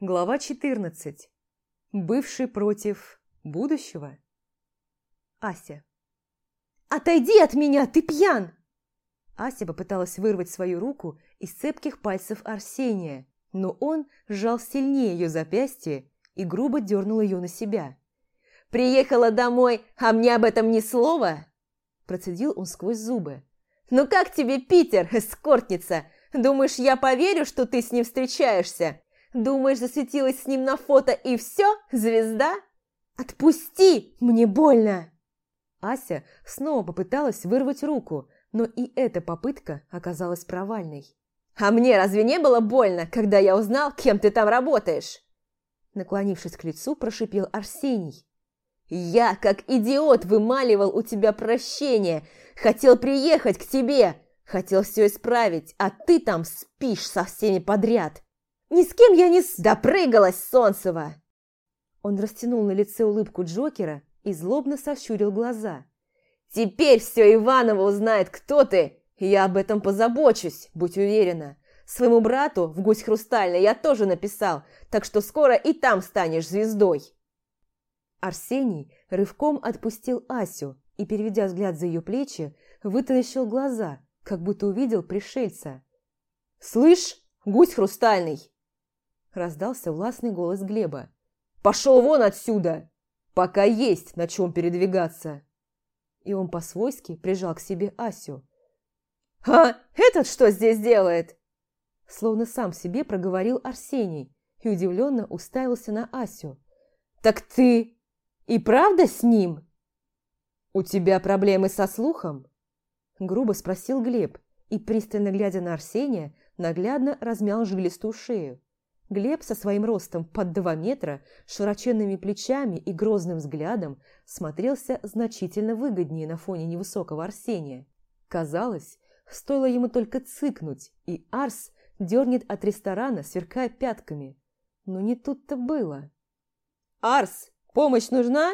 Глава 14. Бывший против будущего. Ася. «Отойди от меня, ты пьян!» Ася попыталась вырвать свою руку из цепких пальцев Арсения, но он сжал сильнее ее запястье и грубо дернул ее на себя. «Приехала домой, а мне об этом ни слова!» Процедил он сквозь зубы. «Ну как тебе, Питер, эскортница? Думаешь, я поверю, что ты с ним встречаешься? Думаешь, засветилась с ним на фото и все? Звезда? Отпусти! Мне больно!» Ася снова попыталась вырвать руку, но и эта попытка оказалась провальной. «А мне разве не было больно, когда я узнал, кем ты там работаешь?» Наклонившись к лицу, прошипел Арсений. «Я, как идиот, вымаливал у тебя прощение, хотел приехать к тебе, хотел все исправить, а ты там спишь со всеми подряд. Ни с кем я не с... допрыгалась, Солнцева!» Он растянул на лице улыбку Джокера и злобно сощурил глаза. «Теперь все Иваново узнает, кто ты, и я об этом позабочусь, будь уверена. Своему брату в «Гусь хрустальный» я тоже написал, так что скоро и там станешь звездой». Арсений рывком отпустил Асю и, переведя взгляд за ее плечи, вытаращил глаза, как будто увидел пришельца. «Слышь, гусь хрустальный!» Раздался властный голос Глеба. «Пошел вон отсюда! Пока есть на чем передвигаться!» И он по-свойски прижал к себе Асю. «А этот что здесь делает?» Словно сам себе проговорил Арсений и удивленно уставился на Асю. «Так ты и правда с ним?» «У тебя проблемы со слухом?» Грубо спросил Глеб и, пристально глядя на Арсения, наглядно размял жилистую шею. Глеб со своим ростом под два метра, широченными плечами и грозным взглядом смотрелся значительно выгоднее на фоне невысокого Арсения. Казалось, стоило ему только цыкнуть, и Арс дернет от ресторана, сверкая пятками. Но не тут-то было. «Арс, помощь нужна?»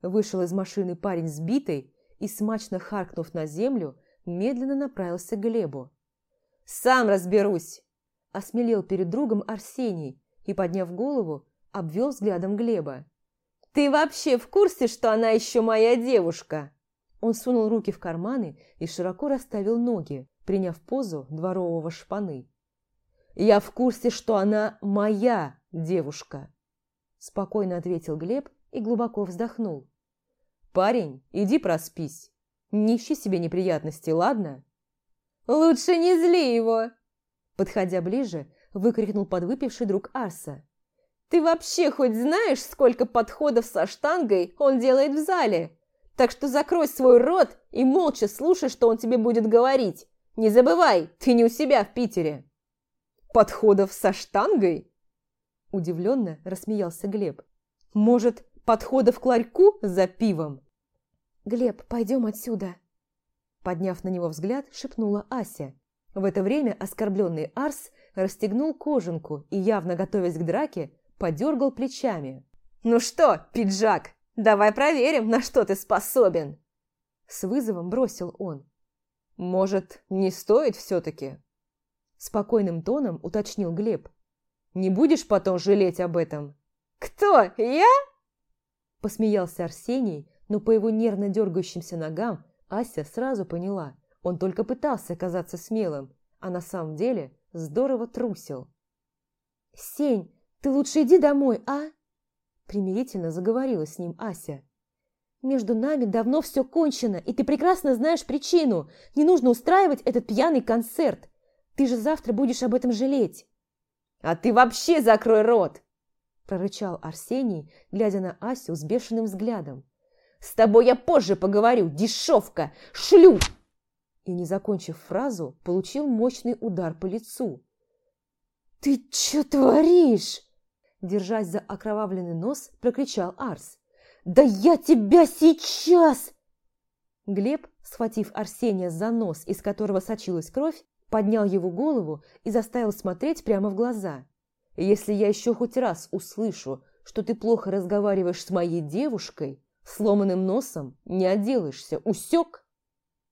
Вышел из машины парень сбитый и, смачно харкнув на землю, медленно направился к Глебу. «Сам разберусь!» Осмелел перед другом Арсений и, подняв голову, обвел взглядом Глеба. «Ты вообще в курсе, что она еще моя девушка?» Он сунул руки в карманы и широко расставил ноги, приняв позу дворового шпаны. «Я в курсе, что она моя девушка», – спокойно ответил Глеб и глубоко вздохнул. «Парень, иди проспись. Не ищи себе неприятностей, ладно?» «Лучше не зли его!» Подходя ближе, выкрикнул подвыпивший друг Арса. «Ты вообще хоть знаешь, сколько подходов со штангой он делает в зале? Так что закрой свой рот и молча слушай, что он тебе будет говорить. Не забывай, ты не у себя в Питере!» «Подходов со штангой?» Удивленно рассмеялся Глеб. «Может, подходов к ларьку за пивом?» «Глеб, пойдем отсюда!» Подняв на него взгляд, шепнула Ася, в это время оскорбленный Арс расстегнул кожанку и, явно готовясь к драке, подергал плечами. «Ну что, пиджак, давай проверим, на что ты способен!» С вызовом бросил он. «Может, не стоит все-таки?» Спокойным тоном уточнил Глеб. «Не будешь потом жалеть об этом?» «Кто, я?» Посмеялся Арсений, но по его нервно дергающимся ногам Ася сразу поняла – он только пытался казаться смелым, а на самом деле здорово трусил. «Сень, ты лучше иди домой, а?» Примирительно заговорила с ним Ася. «Между нами давно все кончено, и ты прекрасно знаешь причину. Не нужно устраивать этот пьяный концерт. Ты же завтра будешь об этом жалеть». «А ты вообще закрой рот!» прорычал Арсений, глядя на Асю с бешеным взглядом. «С тобой я позже поговорю, дешевка! Шлю!» И, не закончив фразу, получил мощный удар по лицу. «Ты что творишь?» Держась за окровавленный нос, прокричал Арс. «Да я тебя сейчас!» Глеб, схватив Арсения за нос, из которого сочилась кровь, поднял его голову и заставил смотреть прямо в глаза. «Если я еще хоть раз услышу, что ты плохо разговариваешь с моей девушкой, сломанным носом не отделаешься, усек?»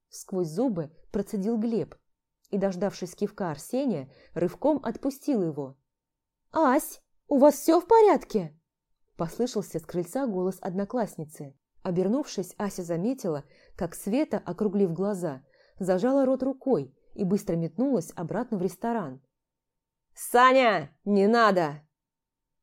Сквозь зубы процедил Глеб и, дождавшись кивка Арсения, рывком отпустил его. «Ась, у вас все в порядке?» Послышался с крыльца голос одноклассницы. Обернувшись, Ася заметила, как Света, округлив глаза, зажала рот рукой и быстро метнулась обратно в ресторан. «Саня, не надо!»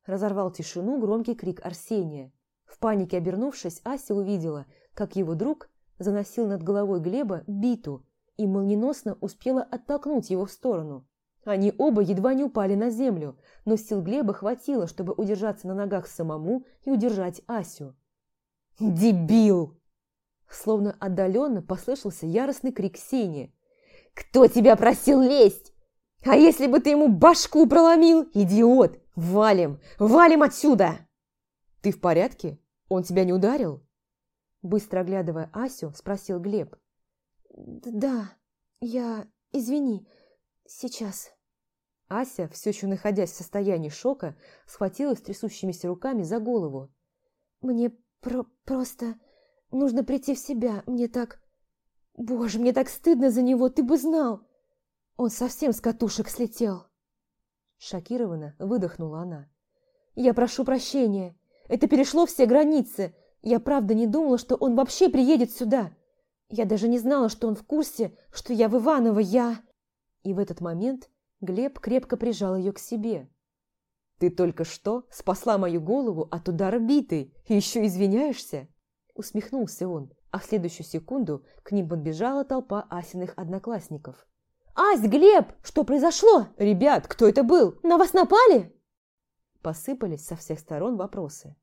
Разорвал тишину громкий крик Арсения. В панике обернувшись, Ася увидела, как его друг заносил над головой Глеба биту и молниеносно успела оттолкнуть его в сторону. Они оба едва не упали на землю, но сил Глеба хватило, чтобы удержаться на ногах самому и удержать Асю. «Дебил!» Словно отдаленно послышался яростный крик Сени. «Кто тебя просил лезть? А если бы ты ему башку проломил, идиот! Валим! Валим отсюда!» «Ты в порядке? Он тебя не ударил?» Быстро оглядывая Асю, спросил Глеб. «Да, я... Извини, сейчас...» Ася, все еще находясь в состоянии шока, схватилась трясущимися руками за голову. «Мне про просто нужно прийти в себя. Мне так... Боже, мне так стыдно за него, ты бы знал! Он совсем с катушек слетел!» Шокированно выдохнула она. «Я прошу прощения. Это перешло все границы. Я правда не думала, что он вообще приедет сюда. Я даже не знала, что он в курсе, что я в Иваново, я...» И в этот момент Глеб крепко прижал ее к себе. «Ты только что спасла мою голову от удара битой и еще извиняешься?» Усмехнулся он, а в следующую секунду к ним подбежала толпа Асиных одноклассников. «Ась, Глеб, что произошло? Ребят, кто это был? На вас напали?» Посыпались со всех сторон вопросы.